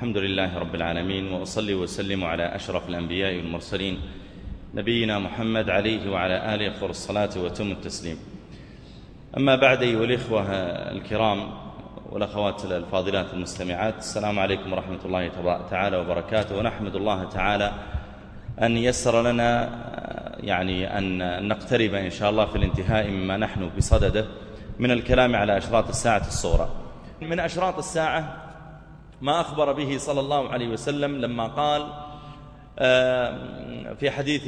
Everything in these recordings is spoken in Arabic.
الحمد لله رب العالمين وأصلي وسلم على أشرف الأنبياء والمرسلين نبينا محمد عليه وعلى آله أفضل الصلاة وتم التسليم. أما بعد أيها الإخوة الكرام والأخوات الفاضلات المستمعات السلام عليكم ورحمة الله تعالى وبركاته. ونحمد الله تعالى أن يسر لنا يعني أن نقترب إن شاء الله في الانتهاء مما نحن بصدده من الكلام على أشراط الساعة الصغرى. من أشراط الساعة ما أخبر به صلى الله عليه وسلم لما قال في حديث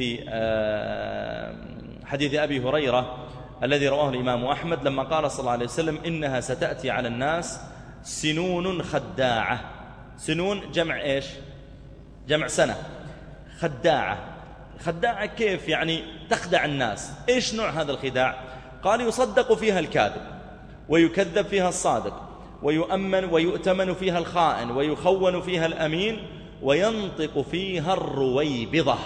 حديث أبي هريرة الذي رواه الإمام أحمد لما قال صلى الله عليه وسلم إنها ستأتي على الناس سنون خداعة. سنون جمع إيش؟ جمع سنة. خداعة. خداعة كيف؟ يعني تخدع الناس. إيش نوع هذا الخداع؟ قال يصدق فيها الكاذب ويكذب فيها الصادق. ويؤمن ويؤتمن فيها الخائن ويخون فيها الأمين وينطق فيها الرويبضة.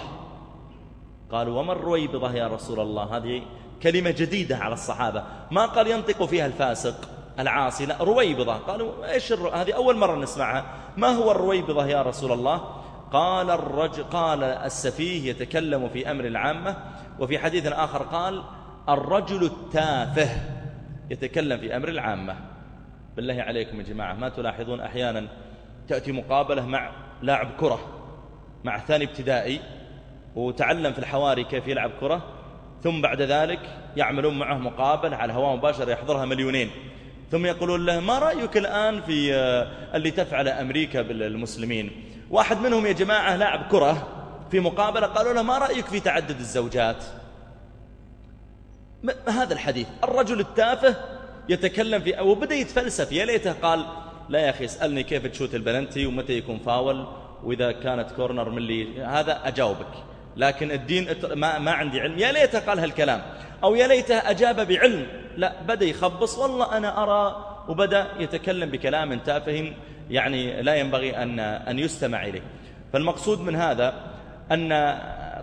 قالوا وما الرويبضة يا رسول الله؟ هذه كلمة جديدة على الصحابة. ما قال ينطق فيها الفاسق العاصي؟ لا رويبضة. قالوا إيش الرو... هذه أول مرة نسمعها. ما هو الرويبضة يا رسول الله؟ قال الرجل قال السفيه يتكلم في أمر العامة وفي حديث آخر قال الرجل التافه يتكلم في أمر العامة. بالله عليكم يا جماعة. ما تلاحظون أحيانا تأتي مقابلة مع لاعب كرة مع ثاني ابتدائي وتعلم في الحواري كيف يلعب كرة ثم بعد ذلك يعملون معه مقابلة على هواء مباشر يحضرها مليونين. ثم يقولون له ما رأيك الآن في آه، اللي تفعل أمريكا بالمسلمين؟ واحد منهم يا جماعة لاعب كرة في مقابلة قالوا له ما رأيك في تعدد الزوجات؟ هذا الحديث. الرجل التافه يتكلم في وبدأ يتفلسف. يا ليته قال لا يا أخي اسألني كيف تشوت البلنتي ومتى يكون فاول وإذا كانت كورنر من لي هذا أجاوبك. لكن الدين ما, ما عندي علم. يا ليته قال هالكلام. أو يا ليته أجاب بعلم. لا بدأ يخبص. والله أنا أرى. وبدأ يتكلم بكلام تافه يعني لا ينبغي أن, أن يستمع إليه. فالمقصود من هذا أن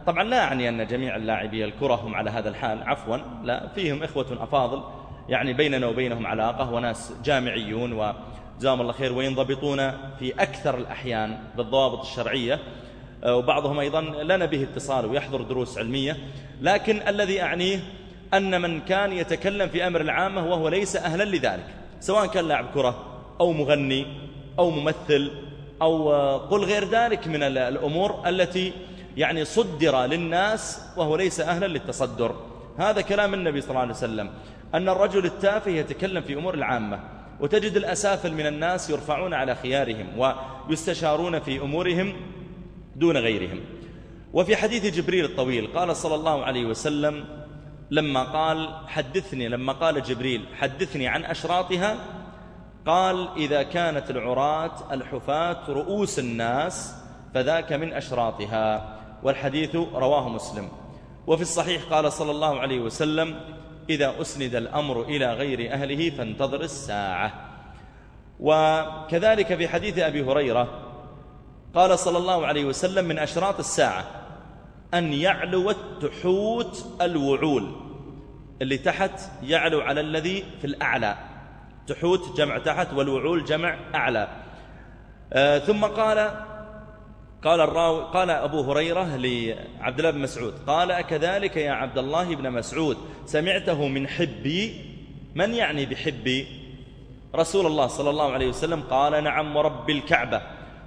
طبعا لا أعني أن جميع اللاعبي الكرة هم على هذا الحال. عفوا لا فيهم إخوة أفاضل. يعني بيننا وبينهم علاقة وناس جامعيون وجزاهم الله خير وينضبطون في أكثر الأحيان بالضوابط الشرعية. آه، وبعضهم أيضا لنا به اتصال ويحضر دروس علمية. لكن الذي أعنيه أن من كان يتكلم في أمر العامة وهو ليس أهلا لذلك سواء كان لاعب كرة أو مغني أو ممثل أو آه، قل غير ذلك من الأمور التي يعني صدر للناس وهو ليس أهلا للتصدر. هذا كلام النبي صلى الله عليه وسلم. أن الرجل التافه يتكلم في أمور العامة وتجد الأسافل من الناس يرفعون على خيارهم ويستشارون في أمورهم دون غيرهم. وفي حديث جبريل الطويل قال صلى الله عليه وسلم لما قال حدثني لما قال جبريل حدثني عن أشراطها قال إذا كانت العراة الحفاة رؤوس الناس فذاك من أشراطها. والحديث رواه مسلم. وفي الصحيح قال صلى الله عليه وسلم إذا أسند الأمر إلى غير أهله فانتظر الساعة. وكذلك في حديث أبي هريرة قال صلى الله عليه وسلم من أشراط الساعة أن يعلو التحوت الوعول اللي تحت يعلو على الذي في الأعلى. تحوت جمع تحت والوعول جمع أعلى. آه ثم قال قال الراوي قال أبو هريرة لعبد الله بن مسعود قال كذلك يا عبد الله بن مسعود سمعته من حبي من يعني بحبي؟ رسول الله صلى الله عليه وسلم قال نعم ورب الكعبة.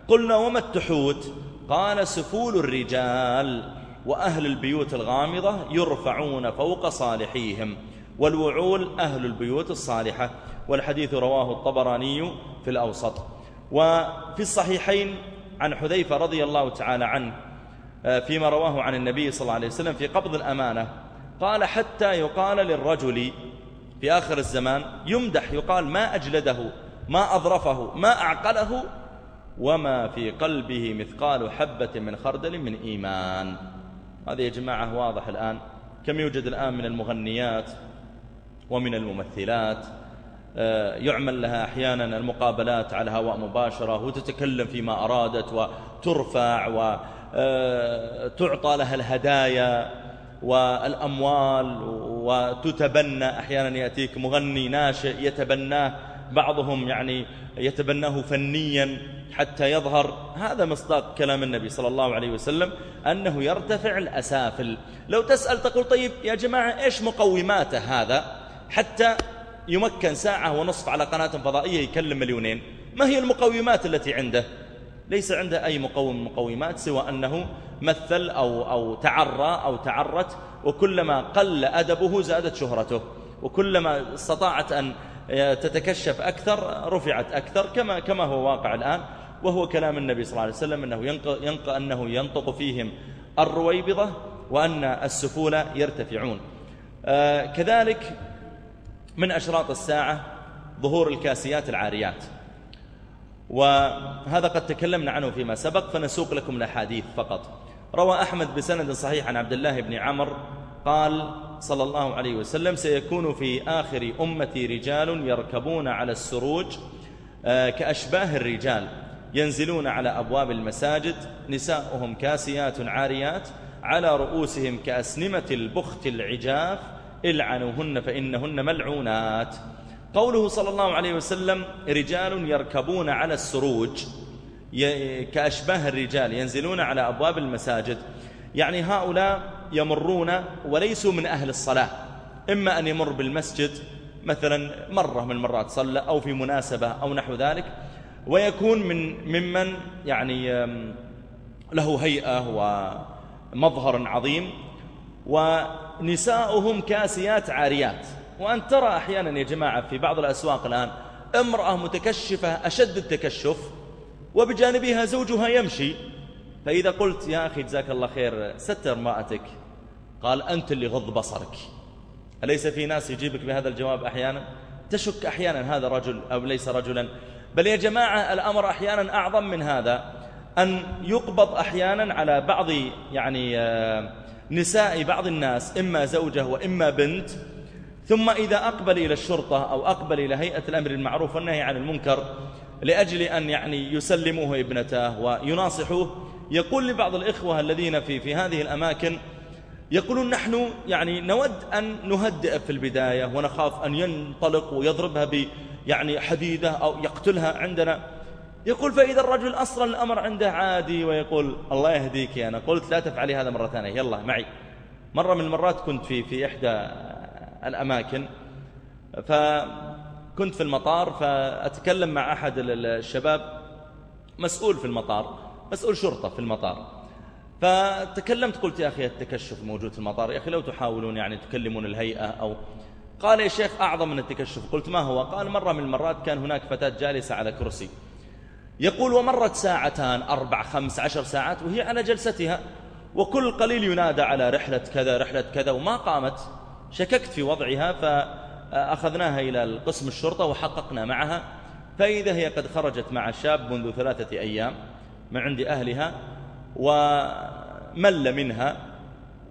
قلنا وما التحوت؟ قال سفول الرجال وأهل البيوت الغامضة يرفعون فوق صالحيهم والوعول أهل البيوت الصالحة والحديث رواه الطبراني في الأوسط. وفي الصحيحين عن حذيفة رضي الله تعالى عنه آه، فيما رواه عن النبي صلى الله عليه وسلم في قبض الأمانة. قال حتى يقال للرجل في آخر الزمان يمدح يقال ما أجلده ما أظرفه ما أعقله وما في قلبه مثقال حبة من خردل من إيمان. هذا يا جماعة واضح الآن كم يوجد الآن من المغنيات ومن الممثلات يعمل لها أحيانا المقابلات على هواء مباشرة وتتكلم فيما أرادت وترفع وتعطى آه، لها الهدايا والأموال وتتبنى. أحيانا يأتيك مغني ناشئ يتبناه بعضهم يعني يتبناه فنيا حتى يظهر. هذا مصداق كلام النبي صلى الله عليه وسلم أنه يرتفع الأسافل. لو تسأل تقول طيب يا جماعة إيش مقوماته هذا؟ حتى يمكن ساعة ونصف على قناة فضائية يكلم مليونين. ما هي المقومات التي عنده؟ ليس عنده أي مقوم مقومات سوى أنه مثل أو, أو تعرى أو تعرت وكلما قل أدبه زادت شهرته وكلما استطاعت أن تتكشف أكثر رفعت أكثر كما, كما هو واقع الآن وهو كلام النبي صلى الله عليه وسلم أنه ينق ينق أنه ينطق فيهم الرويبضة وأن السفولة يرتفعون. آه كذلك من أشراط الساعة ظهور الكاسيات العاريات. وهذا قد تكلمنا عنه فيما سبق فنسوق لكم الأحاديث فقط. روى أحمد بسند صحيح عن عبد الله بن عمر قال صلى الله عليه وسلم سيكون في آخر أمتي رجال يركبون على السروج آه، كأشباه الرجال ينزلون على أبواب المساجد نساؤهم كاسيات عاريات على رؤوسهم كأسنمة البخت العجاف إلعنوهن فإنهن ملعونات. قوله صلى الله عليه وسلم رجال يركبون على السروج كأشباه الرجال ينزلون على أبواب المساجد. يعني هؤلاء يمرون وليسوا من أهل الصلاة. إما أن يمر بالمسجد مثلا مرة من المرات صلى أو في مناسبة أو نحو ذلك ويكون من ممن يعني له هيئة ومظهر عظيم. ونساؤهم كاسيات عاريات. وأن ترى أحيانا يا جماعة في بعض الأسواق الآن امرأة متكشفة أشد التكشف وبجانبها زوجها يمشي. فإذا قلت يا أخي جزاك الله خير ستر امرأتك. قال أنت اللي غض بصرك. أليس في ناس يجيبك بهذا الجواب أحيانا؟ تشك أحيانا هذا رجل أو ليس رجلا. بل يا جماعة الأمر أحيانا أعظم من هذا أن يقبض أحيانا على بعض يعني آه، نساء بعض الناس إما زوجة وإما بنت ثم إذا أقبل إلى الشرطة أو أقبل إلى هيئة الأمر المعروف والنهي عن المنكر لأجل أن يعني يسلموه ابنته ويناصحوه يقول لبعض الإخوة الذين في في هذه الأماكن يقولون نحن يعني نود أن نهدئ في البداية ونخاف أن ينطلق ويضربها ب يعني حديدة أو يقتلها عندنا. يقول فإذا الرجل أصلا الأمر عنده عادي ويقول الله يهديك أنا. قلت لا تفعلي هذا مرة ثانية. يلا معي. مرة من المرات كنت في في إحدى الأماكن. فكنت في المطار فأتكلم مع أحد الشباب مسؤول في المطار مسؤول شرطة في المطار. فتكلمت قلت يا أخي التكشف موجود في المطار. يا أخي لو تحاولون يعني تكلمون الهيئة أو قال يا شيخ أعظم من التكشف. قلت ما هو؟ قال مرة من المرات كان هناك فتاة جالسة على كرسي. يقول ومرت ساعتان أربع خمس عشر ساعات وهي على جلستها وكل قليل ينادى على رحلة كذا رحلة كذا وما قامت. شككت في وضعها فأخذناها إلى القسم الشرطة وحققنا معها. فإذا هي قد خرجت مع الشاب منذ ثلاثة أيام من عند أهلها ومل منها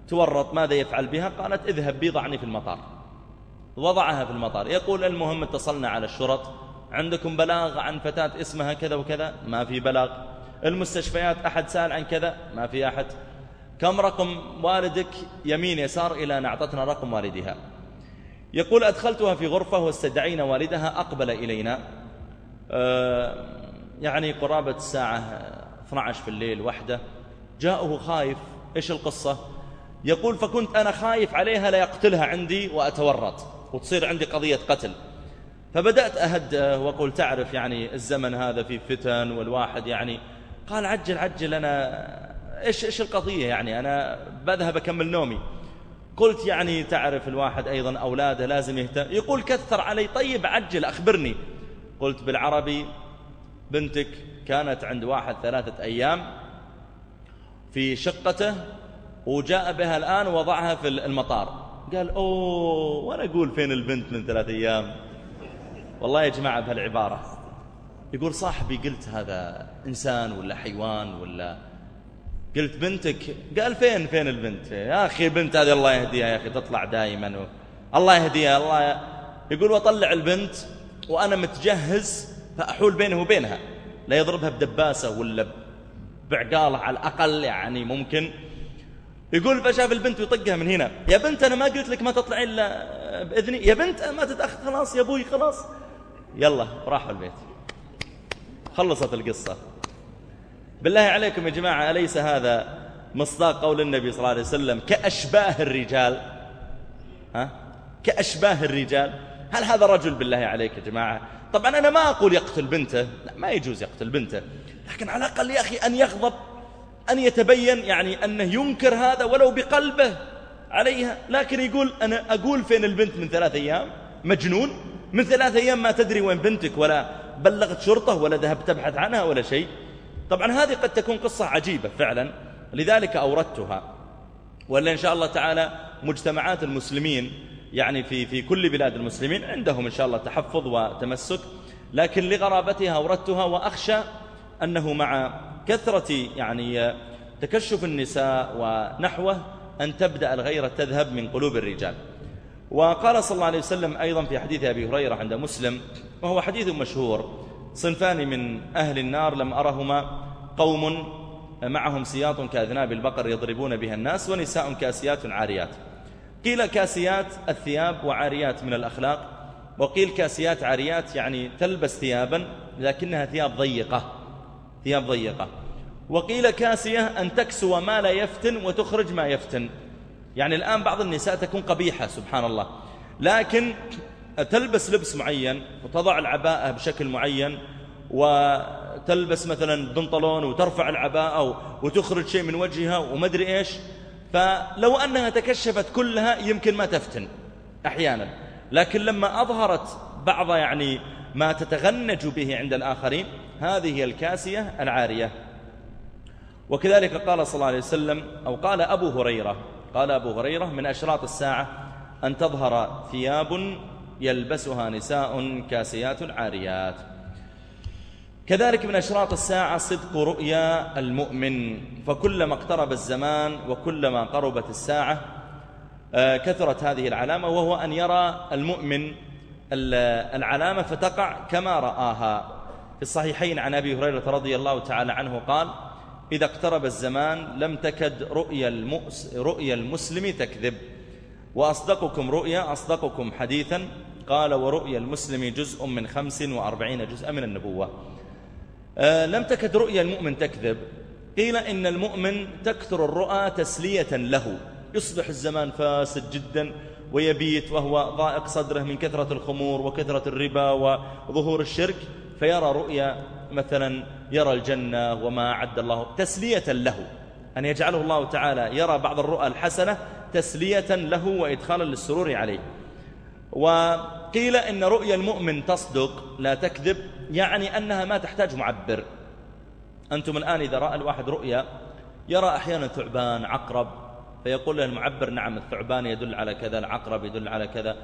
تورط ماذا يفعل بها؟ قالت اذهب بي ضعني في المطار. وضعها في المطار. يقول المهم اتصلنا على الشرط عندكم بلاغ عن فتاة اسمها كذا وكذا؟ ما في بلاغ. المستشفيات أحد سأل عن كذا؟ ما في أحد. كم رقم والدك يمين يسار إلى أن أعطتنا رقم والدها؟ يقول أدخلتها في غرفة واستدعينا والدها أقبل إلينا. أه يعني قرابة الساعة 12 في الليل وحده. جاءه خايف. إيش القصة؟ يقول فكنت أنا خايف عليها ليقتلها عندي وأتورط. وتصير عندي قضية قتل. فبدأت أهدأ وأقول تعرف يعني الزمن هذا فيه فتن والواحد يعني قال عجل عجل أنا إيش, إيش القضية يعني؟ أنا بذهب أكمل نومي. قلت يعني تعرف الواحد أيضا أولاده لازم يهتم. يقول كثر علي طيب عجل أخبرني. قلت بالعربي بنتك كانت عند واحد ثلاثة أيام في شقته وجاء بها الآن ووضعها في المطار. قال أوه وأنا أقول فين البنت من ثلاثة أيام؟ والله يا جماعة بهالعبارة. يقول صاحبي قلت هذا إنسان ولا حيوان ولا قلت بنتك. قال فين فين البنت؟ يا أخي بنت هذه الله يهديها يا أخي تطلع دائما و... الله يهديها الله يقول وطلع البنت وأنا متجهز فأحول بينه وبينها. لا يضربها بدباسة ولا بعقالة على الأقل يعني ممكن. يقول فشاف البنت ويطقها من هنا. يا بنت أنا ما قلت لك ما تطلعي إلا بإذني. يا بنت ما تتأخر خلاص يا أبوي خلاص. يلا راحوا البيت. خلصت القصة. بالله عليكم يا جماعة أليس هذا مصداق قول النبي صلى الله عليه وسلم؟ كأشباه الرجال. ها؟ كأشباه الرجال. هل هذا رجل بالله عليك يا جماعة؟ طبعا أنا ما أقول يقتل بنته. لا ما يجوز يقتل بنته. لكن على الأقل يا أخي أن يغضب أن يتبين يعني أنه ينكر هذا ولو بقلبه عليها. لكن يقول أنا أقول فين البنت من ثلاث أيام؟ مجنون. من ثلاث أيام ما تدري وين بنتك ولا بلغت شرطة ولا ذهبت تبحث عنها ولا شيء. طبعا هذه قد تكون قصة عجيبة فعلا. لذلك أوردتها. ولا إن شاء الله تعالى مجتمعات المسلمين يعني في في كل بلاد المسلمين عندهم إن شاء الله تحفظ وتمسك. لكن لغرابتها أوردتها وأخشى أنه مع كثرة يعني تكشف النساء ونحوه أن تبدأ الغيرة تذهب من قلوب الرجال. وقال صلى الله عليه وسلم أيضا في حديث أبي هريرة عند مسلم وهو حديث مشهور صنفان من أهل النار لم أرهما قوم معهم سياط كأذناب البقر يضربون بها الناس ونساء كاسيات عاريات. قيل كاسيات الثياب وعاريات من الأخلاق وقيل كاسيات عاريات يعني تلبس ثيابا لكنها ثياب ضيقة ثياب ضيقة. وقيل كاسية أن تكسو ما لا يفتن وتخرج ما يفتن. يعني الآن بعض النساء تكون قبيحة سبحان الله لكن تلبس لبس معين وتضع العباءة بشكل معين وتلبس مثلا بنطلون وترفع العباءة وتخرج شيء من وجهها ومدري إيش. فلو أنها تكشفت كلها يمكن ما تفتن أحيانا. لكن لما أظهرت بعض يعني ما تتغنج به عند الآخرين هذه هي الكاسية العارية. وكذلك قال صلى الله عليه وسلم أو قال أبو هريرة قال أبو هريرة من أشراط الساعة أن تظهر ثياب يلبسها نساء كاسيات عاريات كذلك من أشراط الساعة صدق رؤيا المؤمن. فكلما اقترب الزمان وكلما قربت الساعة آه، كثرت هذه العلامة وهو أن يرى المؤمن العلامة فتقع كما رآها. في الصحيحين عن أبي هريرة رضي الله تعالى عنه قال إذا اقترب الزمان لم تكد رؤيا, المؤس رؤيا المسلم تكذب. وأصدقكم رؤيا أصدقكم حديثا قال ورؤيا المسلم جزء من خمس وأربعين جزءا من النبوة. آه لم تكد رؤيا المؤمن تكذب. قيل إن المؤمن تكثر الرؤى تسلية له. يصبح الزمان فاسد جدا ويبيت وهو ضائق صدره من كثرة الخمور وكثرة الربا وظهور الشرك. فيرى رؤيا مثلا يرى الجنة وما أعد الله تسلية له. أن يجعله الله تعالى يرى بعض الرؤى الحسنة تسلية له وإدخالا للسرور عليه. وقيل إن رؤيا المؤمن تصدق لا تكذب يعني أنها ما تحتاج معبر. أنتم الآن إذا رأى الواحد رؤيا يرى أحيانا ثعبان عقرب فيقول له المعبر نعم الثعبان يدل على كذا العقرب يدل على كذا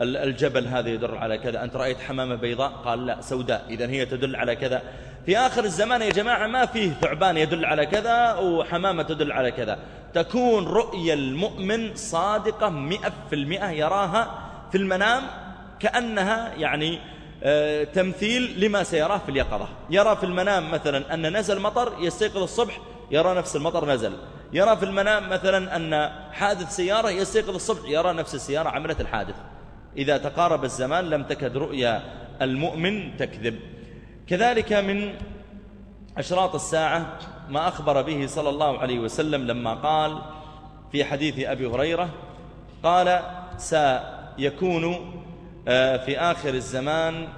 الجبل هذا يدل على كذا أنت رأيت حمامة بيضاء؟ قال لا سوداء إذا هي تدل على كذا. في آخر الزمان يا جماعة ما فيه ثعبان يدل على كذا وحمامة تدل على كذا. تكون رؤيا المؤمن صادقة مئة في المئة يراها في المنام كأنها يعني آه، تمثيل لما سيراه في اليقظة. يرى في المنام مثلا أن نزل مطر يستيقظ الصبح يرى نفس المطر نزل. يرى في المنام مثلا أن حادث سيارة يستيقظ الصبح يرى نفس السيارة عملت الحادث. إذا تقارب الزمان لم تكد رؤيا المؤمن تكذب. كذلك من أشراط الساعة ما أخبر به صلى الله عليه وسلم لما قال في حديث أبي هريرة قال سيكون آه، في آخر الزمان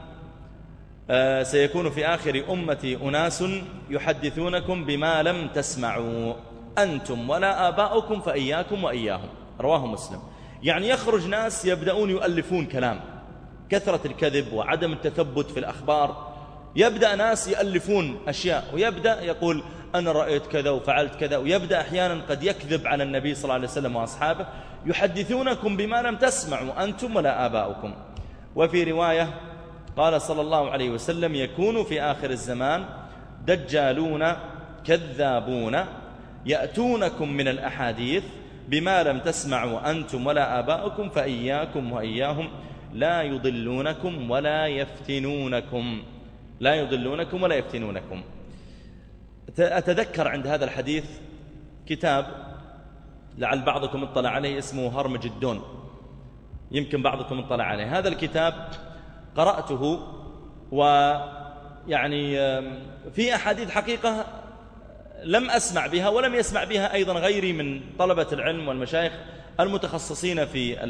آه، سيكون في آخر أمتي أناس يحدثونكم بما لم تسمعوا أنتم ولا آباؤكم فإياكم وإياهم. رواه مسلم. يعني يخرج ناس يبدأون يؤلفون كلام كثرة الكذب وعدم التثبت في الأخبار. يبدأ ناس يألفون أشياء ويبدأ يقول أنا رأيت كذا وفعلت كذا ويبدأ أحيانا قد يكذب على النبي صلى الله عليه وسلم وأصحابه يحدثونكم بما لم تسمعوا أنتم ولا آباؤكم. وفي رواية قال صلى الله عليه وسلم يكون في آخر الزمان دجالون كذابون يأتونكم من الأحاديث بما لم تسمعوا أنتم ولا آباؤكم فإياكم وإياهم لا يضلونكم ولا يفتنونكم. لا يضلونكم ولا يفتنونكم. أتذكر عند هذا الحديث كتاب لعل بعضكم اطلع عليه اسمه هرمج الدون يمكن بعضكم اطلع عليه. هذا الكتاب قرأته ويعني في أحاديث حقيقة لم أسمع بها ولم يسمع بها أيضا غيري من طلبة العلم والمشايخ المتخصصين في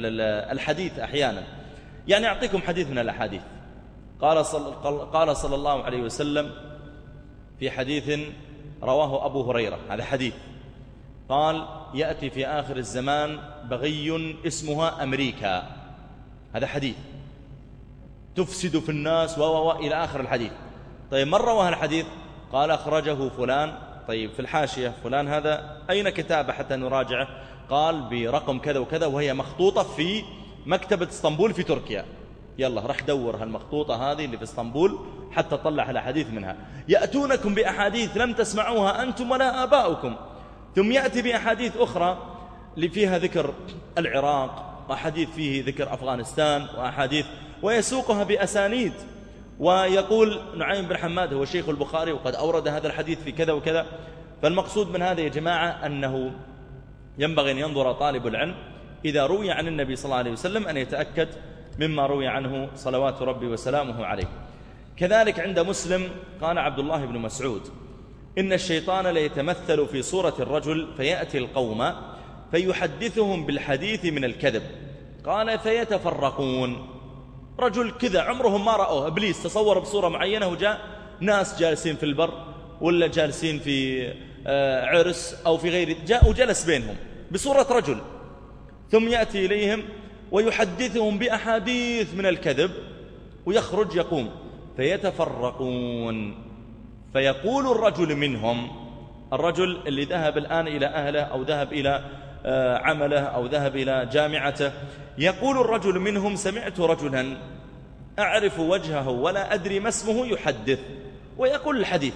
الحديث أحيانا. يعني أعطيكم حديث من الأحاديث. قال صل قال صلى الله عليه وسلم في حديث رواه أبو هريرة هذا حديث. قال يأتي في آخر الزمان بغي اسمها أمريكا. هذا حديث. تفسد في الناس و إلى آخر الحديث. طيب من روى الحديث؟ قال أخرجه فلان. طيب في الحاشية فلان هذا أين كتابه حتى نراجعه؟ قال برقم كذا وكذا وهي مخطوطة في مكتبة إسطنبول في تركيا. يلا رح دور هالمخطوطة هذه اللي في إسطنبول حتى طلع الأحاديث منها. يأتونكم بأحاديث لم تسمعوها أنتم ولا آباؤكم. ثم يأتي بأحاديث أخرى اللي فيها ذكر العراق وأحاديث فيه ذكر أفغانستان وأحاديث ويسوقها بأسانيد. ويقول نعيم بن حماد هو شيخ البخاري وقد أورد هذا الحديث في كذا وكذا. فالمقصود من هذا يا جماعة أنه ينبغي أن ينظر طالب العلم إذا روي عن النبي صلى الله عليه وسلم أن يتأكد مما روي عنه صلوات ربي وسلامه عليه. كذلك عند مسلم قال عبد الله بن مسعود إن الشيطان ليتمثل في صورة الرجل فيأتي القوم فيحدثهم بالحديث من الكذب. قال فيتفرقون. رجل كذا عمرهم ما رأوه. إبليس تصور بصورة معينة وجاء ناس جالسين في البر ولا جالسين في آه، عرس أو في غير جاء وجلس بينهم بصورة رجل. ثم يأتي إليهم ويحدثهم بأحاديث من الكذب ويخرج يقوم. فيتفرقون. فيقول الرجل منهم الرجل اللي ذهب الآن إلى أهله أو ذهب إلى آه، عمله أو ذهب إلى جامعته يقول الرجل منهم سمعت رجلا أعرف وجهه ولا أدري ما اسمه يحدث ويقول الحديث.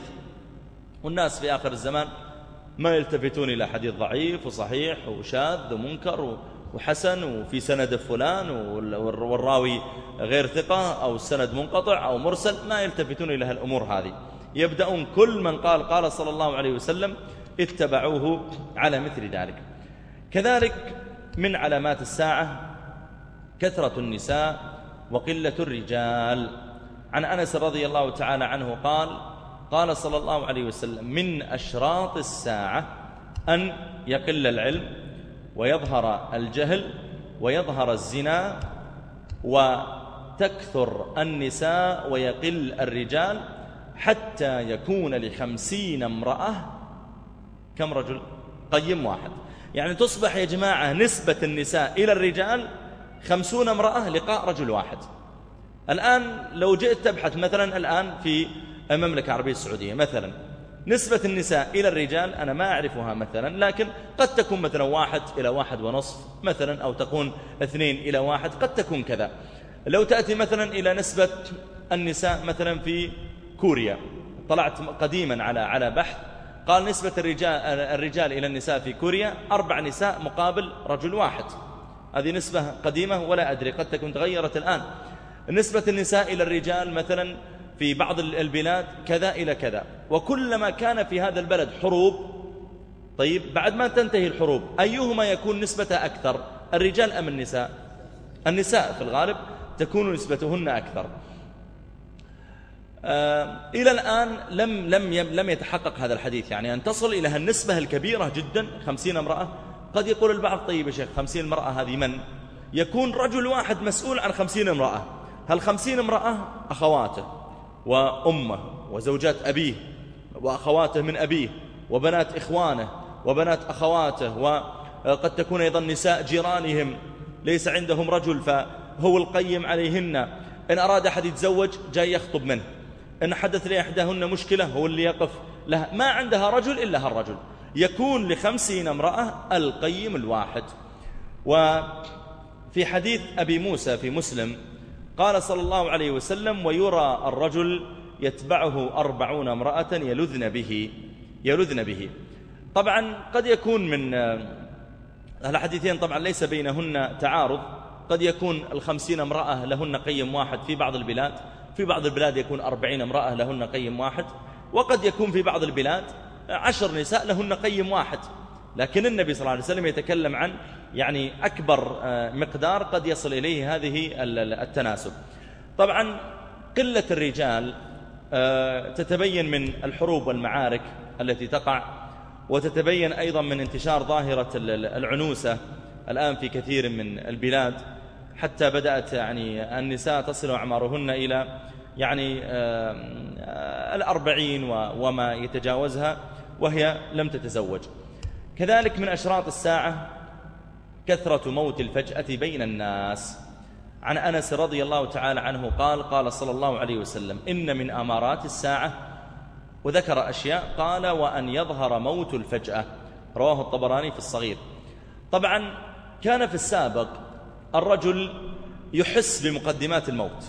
والناس في آخر الزمان ما يلتفتون إلى حديث ضعيف وصحيح وشاذ ومنكر وحسن وفي سند فلان والراوي غير ثقة أو السند منقطع أو مرسل ما يلتفتون إلى الأمور هذه. يبدأون كل من قال قال صلى الله عليه وسلم اتبعوه على مثل ذلك. كذلك من علامات الساعة كثرة النساء وقلة الرجال. عن أنس رضي الله تعالى عنه قال قال صلى الله عليه وسلم من أشراط الساعة أن يقل العلم ويظهر الجهل ويظهر الزنا وتكثر النساء ويقل الرجال حتى يكون لخمسين امرأة كم رجل؟ قيم واحد. يعني تصبح يا جماعة نسبة النساء إلى الرجال خمسون امرأة لقاء رجل واحد. الآن لو جئت تبحث مثلا الآن في المملكة العربية السعودية مثلا نسبة النساء إلى الرجال أنا ما أعرفها مثلا لكن قد تكون مثلا واحد إلى واحد ونصف مثلا أو تكون اثنين إلى واحد قد تكون كذا. لو تأتي مثلا إلى نسبة النساء مثلا في كوريا طلعت قديما على على بحث قال نسبة الرجال, الرجال إلى النساء في كوريا أربع نساء مقابل رجل واحد. هذه نسبة قديمة ولا أدري قد تكون تغيرت الآن. نسبة النساء إلى الرجال مثلا في بعض البلاد كذا إلى كذا. وكلما كان في هذا البلد حروب طيب بعد ما تنتهي الحروب أيهما يكون نسبتها أكثر؟ الرجال أم النساء؟ النساء في الغالب تكون نسبتهن أكثر. آه إلى الآن لم, لم, لم يتحقق هذا الحديث. يعني أن تصل إلى النسبة الكبيرة جدا خمسين امرأة. قد يقول البعض طيب يا شيخ خمسين امرأة هذه من؟ يكون رجل واحد مسؤول عن خمسين امرأة. هل خمسين امرأة أخواته؟ وأمه وزوجات أبيه وأخواته من أبيه وبنات إخوانه وبنات أخواته وقد تكون أيضا نساء جيرانهم. ليس عندهم رجل فهو القيم عليهن. إن أراد أحد يتزوج جاي يخطب منه. إن حدث لإحداهن مشكلة هو اللي يقف لها. ما عندها رجل إلا هالرجل. يكون لخمسين امرأة القيم الواحد. وفي حديث أبي موسى في مسلم قال صلى الله عليه وسلم ويرى الرجل يتبعه أربعون امرأة يلذن به يلذن به. طبعا قد يكون من الحديثين طبعا ليس بينهن تعارض. قد يكون الخمسين امرأة لهن قيم واحد في بعض البلاد في بعض البلاد يكون أربعين امرأة لهن قيم واحد وقد يكون في بعض البلاد عشر نساء لهن قيم واحد. لكن النبي صلى الله عليه وسلم يتكلم عن يعني أكبر آه، مقدار قد يصل إليه هذه التناسب. طبعا قلة الرجال آه، تتبين من الحروب والمعارك التي تقع وتتبين أيضا من انتشار ظاهرة العنوسة الآن في كثير من البلاد. حتى بدأت يعني النساء تصل أعمارهن إلى يعني الأربعين وما يتجاوزها وهي لم تتزوج. كذلك من أشراط الساعة كثرة موت الفجأة بين الناس. عن أنس رضي الله تعالى عنه قال قال صلى الله عليه وسلم إن من أمارات الساعة وذكر أشياء قال وأن يظهر موت الفجأة. رواه الطبراني في الصغير. طبعا كان في السابق الرجل يحس بمقدمات الموت.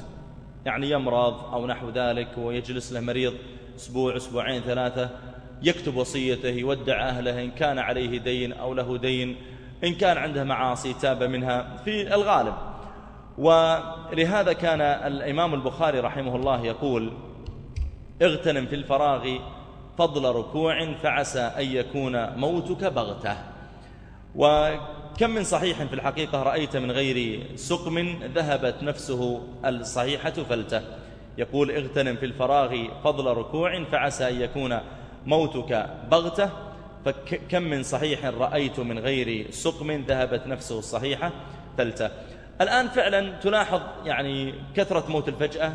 يعني يمرض أو نحو ذلك ويجلس له مريض أسبوع أسبوعين ثلاثة. يكتب وصيته يودع أهله إن كان عليه دين أو له دين إن كان عنده معاصي تاب منها في الغالب. ولهذا كان الإمام البخاري رحمه الله يقول اغتنم في الفراغ فضل ركوع فعسى أن يكون موتك بغتة. وكم من صحيح في الحقيقة رأيت من غير سقم ذهبت نفسه الصحيحة فلته. يقول اغتنم في الفراغ فضل ركوع فعسى أن يكون موتك بغتة فكم من صحيح رأيت من غير سقم ذهبت نفسه الصحيحة فلته الآن فعلا تلاحظ يعني كثرة موت الفجأة.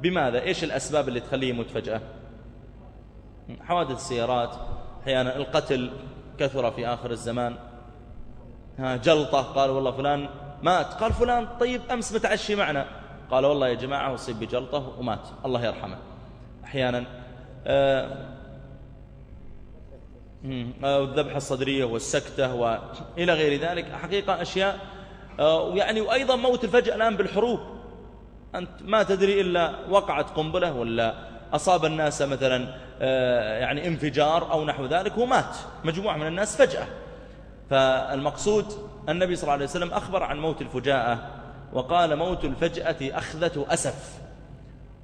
بماذا؟ إيش الأسباب اللي تخليه يموت فجأة؟ حوادث السيارات أحيانا القتل كثر في آخر الزمان. ها جلطة قال والله فلان مات. قال فلان طيب أمس متعشي معنا. قال والله يا جماعة أصيب بجلطة ومات. الله يرحمه. أحيانا آه الذبحة الصدرية والسكتة وإلى غير ذلك. حقيقة أشياء آه، يعني وأيضا موت الفجأة الآن بالحروب. أنت ما تدري إلا وقعت قنبلة ولا أصاب الناس مثلا آه، يعني انفجار أو نحو ذلك ومات مجموعة من الناس فجأة. فالمقصود النبي صلى الله عليه وسلم أخبر عن موت الفجاءة وقال موت الفجأة أخذة أسف.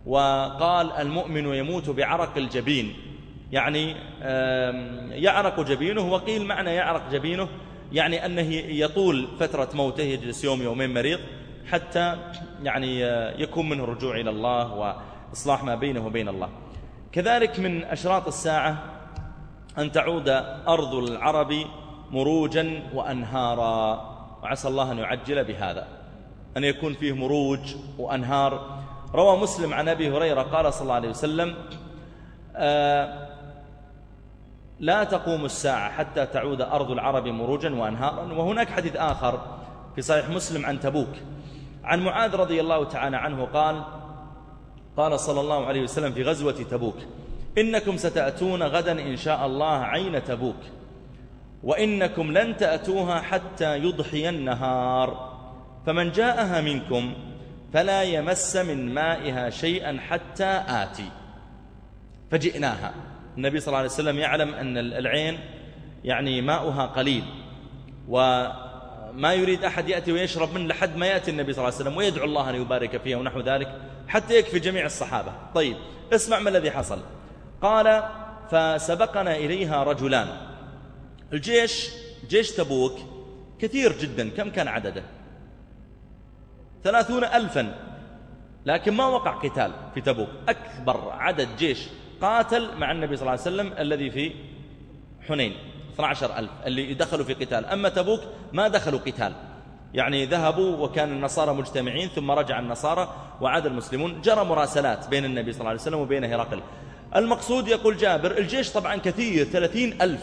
وقال المؤمن يموت بعرق الجبين. يعني يعرق جبينه. وقيل معنى يعرق جبينه يعني أنه يطول فترة موته يجلس يوم يومين مريض حتى يعني يكون منه الرجوع إلى الله وإصلاح ما بينه وبين الله. كذلك من أشراط الساعة أن تعود أرض العرب مروجا وأنهارا. وعسى الله أن يعجل بهذا أن يكون فيه مروج وأنهار. روى مسلم عن أبي هريرة قال صلى الله عليه وسلم آه لا تقوم الساعة حتى تعود أرض العرب مروجا وأنهارا. وهناك حديث آخر في صحيح مسلم عن تبوك. عن معاذ رضي الله تعالى عنه قال قال صلى الله عليه وسلم في غزوة تبوك إنكم ستأتون غدا إن شاء الله عين تبوك وإنكم لن تأتوها حتى يضحي النهار. فمن جاءها منكم فلا يمس من مائها شيئا حتى آتي. فجئناها. النبي صلى الله عليه وسلم يعلم أن العين يعني ماؤها قليل وما يريد أحد يأتي ويشرب منه لحد ما يأتي النبي صلى الله عليه وسلم ويدعو الله أن يبارك فيها ونحو ذلك حتى يكفي جميع الصحابة. طيب اسمع ما الذي حصل. قال فسبقنا إليها رجلان. الجيش جيش تبوك كثير جدا كم كان عدده؟ ثلاثون ألفا لكن ما وقع قتال في تبوك. أكبر عدد جيش قاتل مع النبي صلى الله عليه وسلم الذي في حنين. 12 ألف اللي دخلوا في قتال. أما تبوك ما دخلوا قتال. يعني ذهبوا وكان النصارى مجتمعين ثم رجع النصارى وعاد المسلمون. جرى مراسلات بين النبي صلى الله عليه وسلم وبين هرقل. المقصود يقول جابر الجيش طبعا كثير ثلاثين ألف.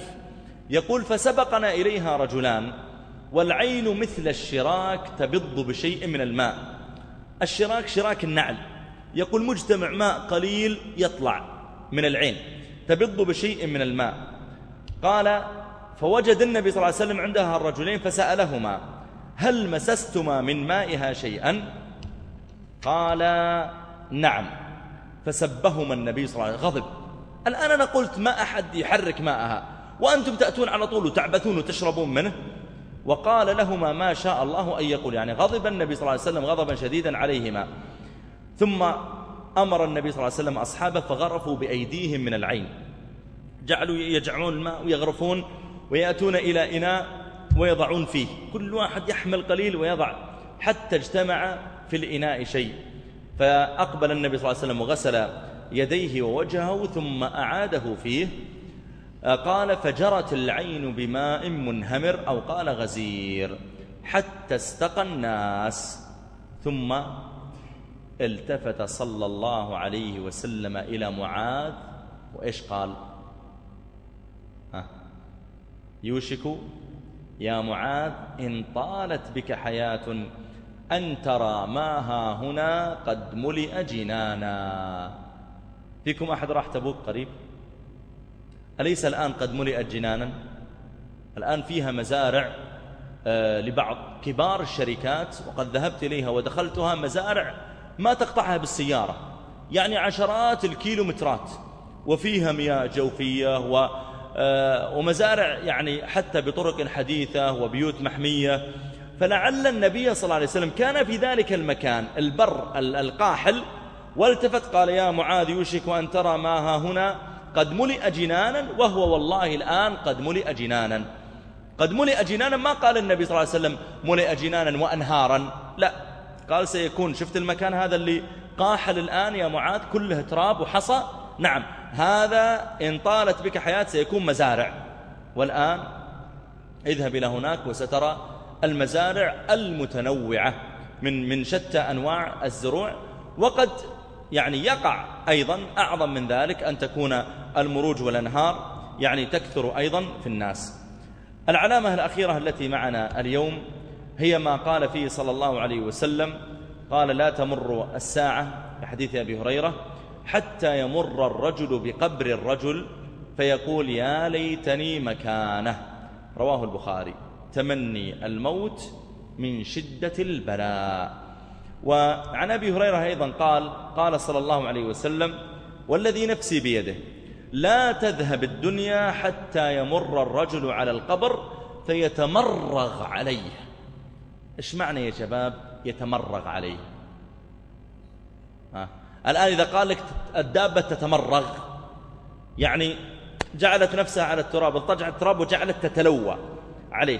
يقول فسبقنا إليها رجلان والعين مثل الشراك تبض بشيء من الماء. الشراك شراك النعل. يقول مجتمع ماء قليل يطلع. من العين تبض بشيء من الماء. قال فوجد النبي صلى الله عليه وسلم عندها الرجلين فسألهما هل مسستما من مائها شيئا؟ قال نعم. فسبهما النبي صلى الله عليه وسلم. غضب. الآن أنا قلت ما أحد يحرك ماءها وأنتم تأتون على طول وتعبثون وتشربون منه. وقال لهما ما شاء الله أن يقول. يعني غضب النبي صلى الله عليه وسلم غضبا شديدا عليهما. ثم أمر النبي صلى الله عليه وسلم أصحابه فغرفوا بأيديهم من العين. جعلوا يجعلون الماء ويغرفون ويأتون إلى إناء ويضعون فيه. كل واحد يحمل قليل ويضع. حتى اجتمع في الإناء شيء. فأقبل النبي صلى الله عليه وسلم وغسل يديه ووجهه ثم أعاده فيه. قال فجرت العين بماء منهمر أو قال غزير. حتى استقى الناس. ثم التفت صلى الله عليه وسلم إلى معاذ وإيش قال؟ ها؟ يوشك يا معاذ إن طالت بك حياة أن ترى ما ها هنا قد ملئ جنانا. فيكم أحد راح تبوك قريب؟ أليس الآن قد ملئت جنانا؟ الآن فيها مزارع آه، لبعض كبار الشركات وقد ذهبت إليها ودخلتها مزارع. ما تقطعها بالسيارة. يعني عشرات الكيلومترات. وفيها مياه جوفية و آه، ومزارع يعني حتى بطرق حديثة وبيوت محمية. فلعل النبي صلى الله عليه وسلم كان في ذلك المكان البر القاحل. والتفت قال يا معاذ يوشك أن ترى ما ها هنا. قد ملئ جنانا وهو والله الآن قد ملئ جنانا. قد ملئ جنانا ما قال النبي صلى الله عليه وسلم ملئ جنانا وأنهارا. لا قال سيكون. شفت المكان هذا اللي قاحل الآن يا معاذ؟ كله تراب وحصى. نعم. هذا إن طالت بك حياة سيكون مزارع. والآن اذهب إلى هناك وسترى المزارع المتنوعة من من شتى أنواع الزروع. وقد يعني يقع أيضا أعظم من ذلك أن تكون المروج والأنهار يعني تكثر أيضا في الناس. العلامة الأخيرة التي معنا اليوم هي ما قال فيه صلى الله عليه وسلم قال لا تمر الساعة بحديث أبي هريرة حتى يمر الرجل بقبر الرجل فيقول يا ليتني مكانه. رواه البخاري. تمني الموت من شدة البلاء. وعن أبي هريرة أيضا قال قال صلى الله عليه وسلم والذي نفسي بيده لا تذهب الدنيا حتى يمر الرجل على القبر فيتمرغ عليه. إيش معنى يا شباب يتمرغ عليه؟ ها. الآن إذا قال لك الدابة تتمرغ يعني جعلت نفسها على التراب اضطجعت التراب وجعلت تتلوى عليه.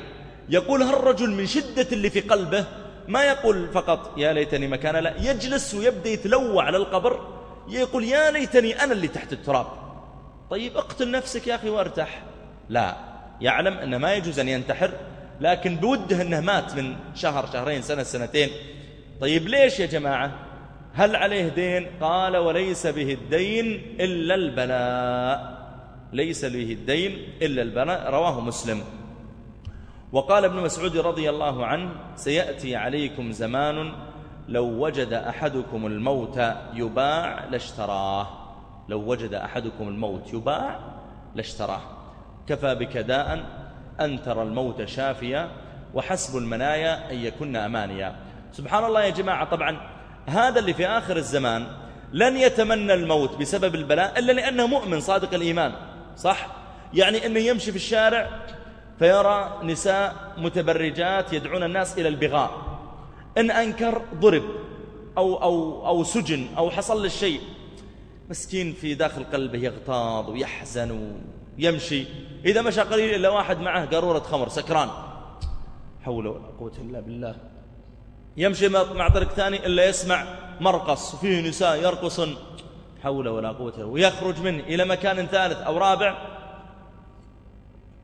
يقول هالرجل من شدة اللي في قلبه ما يقول فقط يا ليتني مكان لا يجلس ويبدأ يتلوى على القبر يقول يا ليتني أنا اللي تحت التراب. طيب اقتل نفسك يا أخي وارتاح. لا يعلم أنه ما يجوز أن ينتحر لكن بوده أنه مات من شهر شهرين سنة سنتين. طيب ليش يا جماعة؟ هل عليه دين؟ قال وليس به الدين إلا البلاء. ليس به الدين إلا البلاء. رواه مسلم. وقال ابن مسعود رضي الله عنه سيأتي عليكم زمان لو وجد أحدكم الموت يباع لاشتراه. لو وجد أحدكم الموت يباع لاشتراه. كفى بك داء أن ترى الموت شافيا وحسب المنايا أن يكن أمانيا سبحان الله يا جماعة طبعا هذا اللي في آخر الزمان لن يتمنى الموت بسبب البلاء إلا لأنه مؤمن صادق الإيمان صح؟ يعني أنه يمشي في الشارع فيرى نساء متبرجات يدعون الناس إلى البغاء إن أنكر ضرب أو, أو, أو سجن أو حصل له شيء مسكين في داخل قلبه يغتاظ ويحزن ويمشي. إذا مشى قليل إلا واحد معه قارورة خمر سكران. حول ولا قوة إلا بالله. يمشي مع طريق ثاني إلا يسمع مرقص فيه نساء يرقصن. حول ولا قوة إلا ويخرج منه إلى مكان ثالث أو رابع.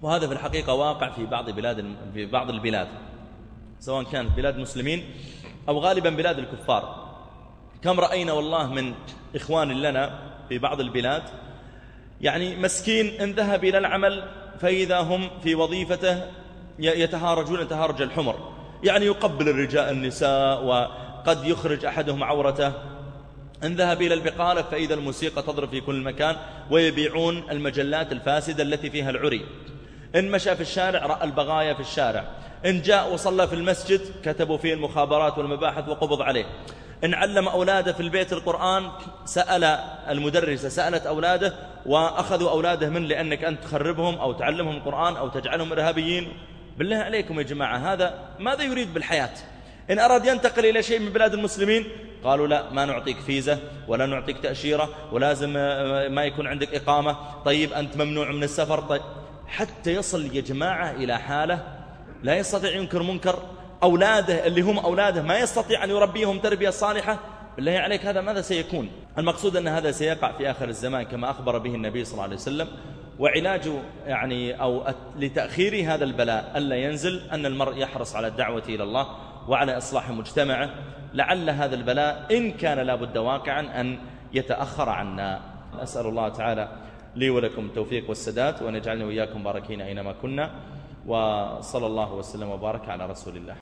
وهذا في الحقيقة واقع في بعض بلاد في بعض البلاد. سواء كانت بلاد مسلمين أو غالبا بلاد الكفار. كم رأينا والله من إخوان لنا في بعض البلاد. يعني مسكين إن ذهب إلى العمل فإذا هم في وظيفته يتهارجون تهارج الحمر. يعني يقبل الرجال النساء وقد يخرج أحدهم عورته. إن ذهب إلى البقالة فإذا الموسيقى تضرب في كل مكان ويبيعون المجلات الفاسدة التي فيها العري. إن مشى في الشارع رأى البغايا في الشارع. إن جاء وصلى في المسجد كتبوا فيه المخابرات والمباحث وقبض عليه. إن علم أولاده في البيت القرآن سأل المدرسة سألت أولاده وأخذوا أولاده من لأنك أنت تخربهم أو تعلمهم القرآن أو تجعلهم إرهابيين. بالله عليكم يا جماعة هذا ماذا يريد بالحياة؟ إن أراد ينتقل إلى شيء من بلاد المسلمين؟ قالوا لا ما نعطيك فيزة ولا نعطيك تأشيرة ولازم ما يكون عندك إقامة. طيب أنت ممنوع من السفر؟ طيب حتى يصل يا جماعة إلى حالة لا يستطيع ينكر منكر. أولاده اللي هم أولاده ما يستطيع أن يربيهم تربية صالحة بالله عليك هذا ماذا سيكون؟ المقصود أن هذا سيقع في آخر الزمان كما أخبر به النبي صلى الله عليه وسلم وعلاج يعني أو لتأخير هذا البلاء ألا ينزل أن المرء يحرص على الدعوة إلى الله وعلى إصلاح مجتمعه لعل هذا البلاء إن كان لابد واقعا أن يتأخر عنا. أسأل الله تعالى لي ولكم التوفيق والسداد وأن يجعلني وإياكم باركين أينما كنا وصلى الله وسلم وبارك على رسول الله.